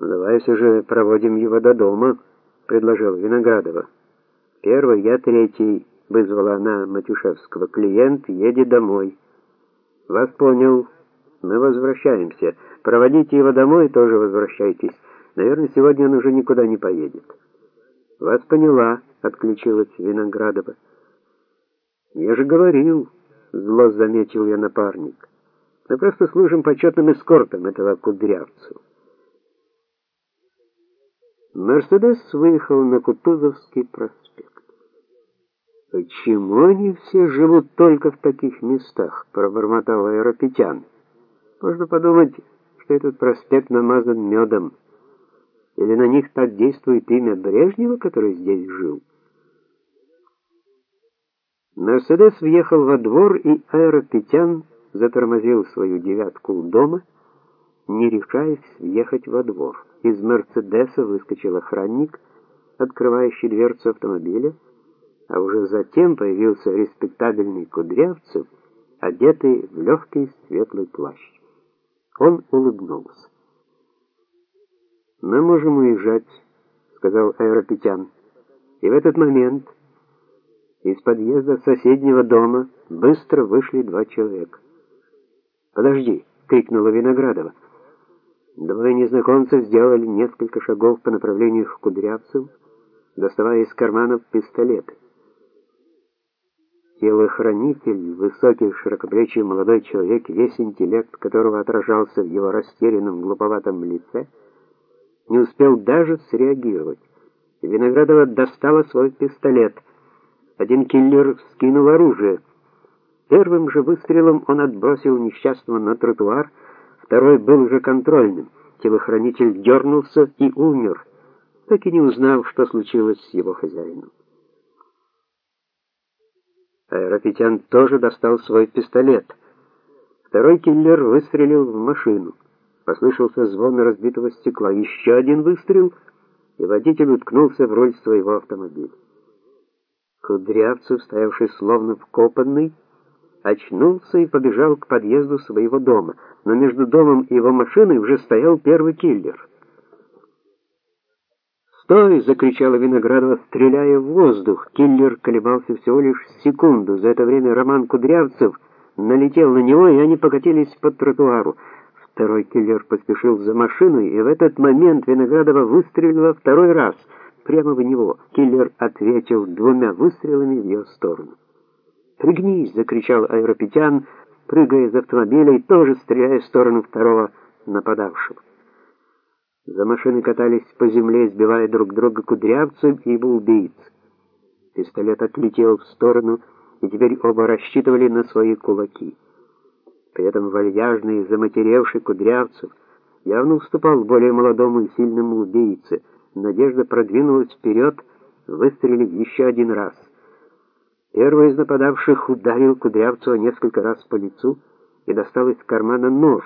Ну, давай все же проводим его до дома, предложил Виноградова. Первый, я третий, вызвала она Матюшевского. Клиент едет домой. Вас понял. Мы возвращаемся. Проводите его домой и тоже возвращайтесь. Наверное, сегодня он уже никуда не поедет. Вас поняла, отключилась Виноградова. Я же говорил, зло заметил я напарник. Мы просто служим почетным эскортом этого кудрявцу. Мерседес выехал на Кутузовский проспект. Почему они все живут только в таких местах, пробормотал Аэропетян. Можно подумать, что этот проспект намазан медом. Или на них так действует имя Брежнева, который здесь жил? Мерседес въехал во двор, и Аэропетян затормозил свою девятку у дома, не решаясь въехать во двор. Из Мерседеса выскочил охранник, открывающий дверцу автомобиля, а уже затем появился респектабельный Кудрявцев, одетый в легкий светлый плащ. Он улыбнулся. «Мы можем уезжать», — сказал Аэропетян. И в этот момент из подъезда соседнего дома быстро вышли два человека. «Подожди!» — крикнула Виноградова. Двое незнакомцев сделали несколько шагов по направлению к Кудрявцеву, доставая из карманов пистолеты. Телохранитель, высокий, широкоплечий молодой человек, весь интеллект которого отражался в его растерянном, глуповатом лице, не успел даже среагировать. Виноградова достала свой пистолет. Один киллер вскинул оружие. Первым же выстрелом он отбросил несчастного на тротуар, Второй был уже контрольным. Телохранитель дернулся и умер, так и не узнав, что случилось с его хозяином. Аэропетян тоже достал свой пистолет. Второй киллер выстрелил в машину. Послышался звон разбитого стекла. Еще один выстрел, и водитель уткнулся в руль своего автомобиля. Кудрявцев, стоявший словно вкопанный, очнулся и побежал к подъезду своего дома, но между домом и его машиной уже стоял первый киллер. «Стой!» — закричала Виноградова, стреляя в воздух. Киллер колебался всего лишь секунду. За это время Роман Кудрявцев налетел на него, и они покатились по тротуару. Второй киллер поспешил за машиной, и в этот момент Виноградова выстрелила второй раз прямо в него. Киллер ответил двумя выстрелами в ее сторону. «Пригнись!» — закричал Аэропетян, прыгая из автомобиля и тоже стреляя в сторону второго нападавшего. За машиной катались по земле, сбивая друг друга кудрявцев и его убийц. Пистолет отлетел в сторону, и теперь оба рассчитывали на свои кулаки. При этом вальяжный, заматеревший кудрявцев явно уступал более молодому и сильному убийце. Надежда продвинулась вперед, выстрелив еще один раз. Первый из нападавших ударил Кудрявцева несколько раз по лицу и достал из кармана нож.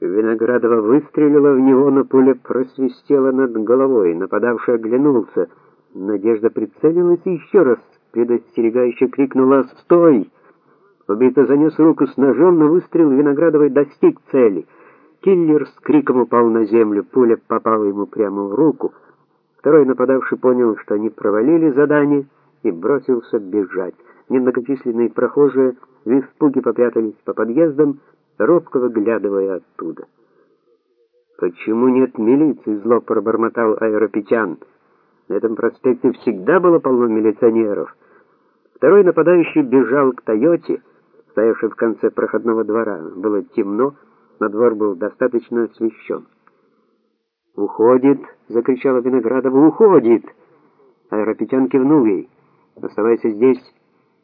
Виноградова выстрелила в него, но пуля просвистела над головой. Нападавший оглянулся. Надежда прицелилась и еще раз предостерегающе крикнула «Стой!». Убийца занес руку с ножом, но выстрел Виноградовой достиг цели. Киллер с криком упал на землю, пуля попала ему прямо в руку. Второй нападавший понял, что они провалили задание и бросился бежать. Немногочисленные прохожие в испуге попрятались по подъездам, робко выглядывая оттуда. «Почему нет милиции?» — зло пробормотал Аэропетян. «На этом проспекте всегда было полно милиционеров». Второй нападающий бежал к «Тойоте», стоявшей в конце проходного двора. Было темно, но двор был достаточно освещен. «Уходит!» — закричала Виноградова. «Уходит!» Аэропетян кивнул ей. Оставайся здесь.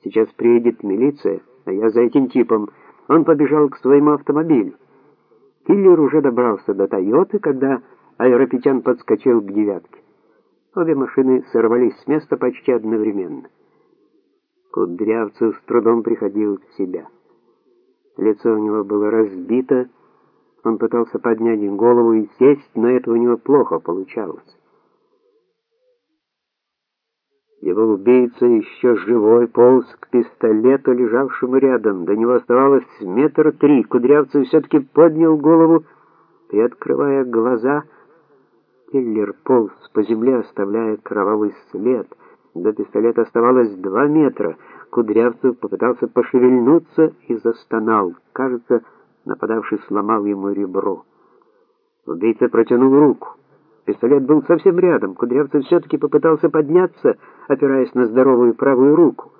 Сейчас приедет милиция, а я за этим типом. Он побежал к своему автомобилю. Киллер уже добрался до Тойоты, когда Аэропетян подскочил к девятке. Обе машины сорвались с места почти одновременно. Кудрявцев с трудом приходил в себя. Лицо у него было разбито, он пытался поднять голову и сесть, но это у него плохо получалось. Его убийца еще живой полз к пистолету, лежавшему рядом. До него оставалось метр три. Кудрявцев все-таки поднял голову Приоткрывая глаза, Келлер полз по земле, оставляя кровавый след. До пистолета оставалось два метра. Кудрявцев попытался пошевельнуться и застонал. Кажется, нападавший сломал ему ребро. Убийца протянул руку. Пистолет был совсем рядом. Кудрявцев все-таки попытался подняться, опираясь на здоровую правую руку.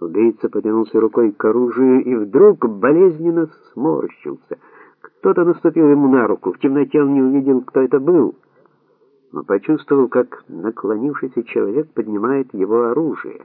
Убийца потянулся рукой к оружию и вдруг болезненно сморщился. Кто-то наступил ему на руку. В темноте он не увидел, кто это был, но почувствовал, как наклонившийся человек поднимает его оружие.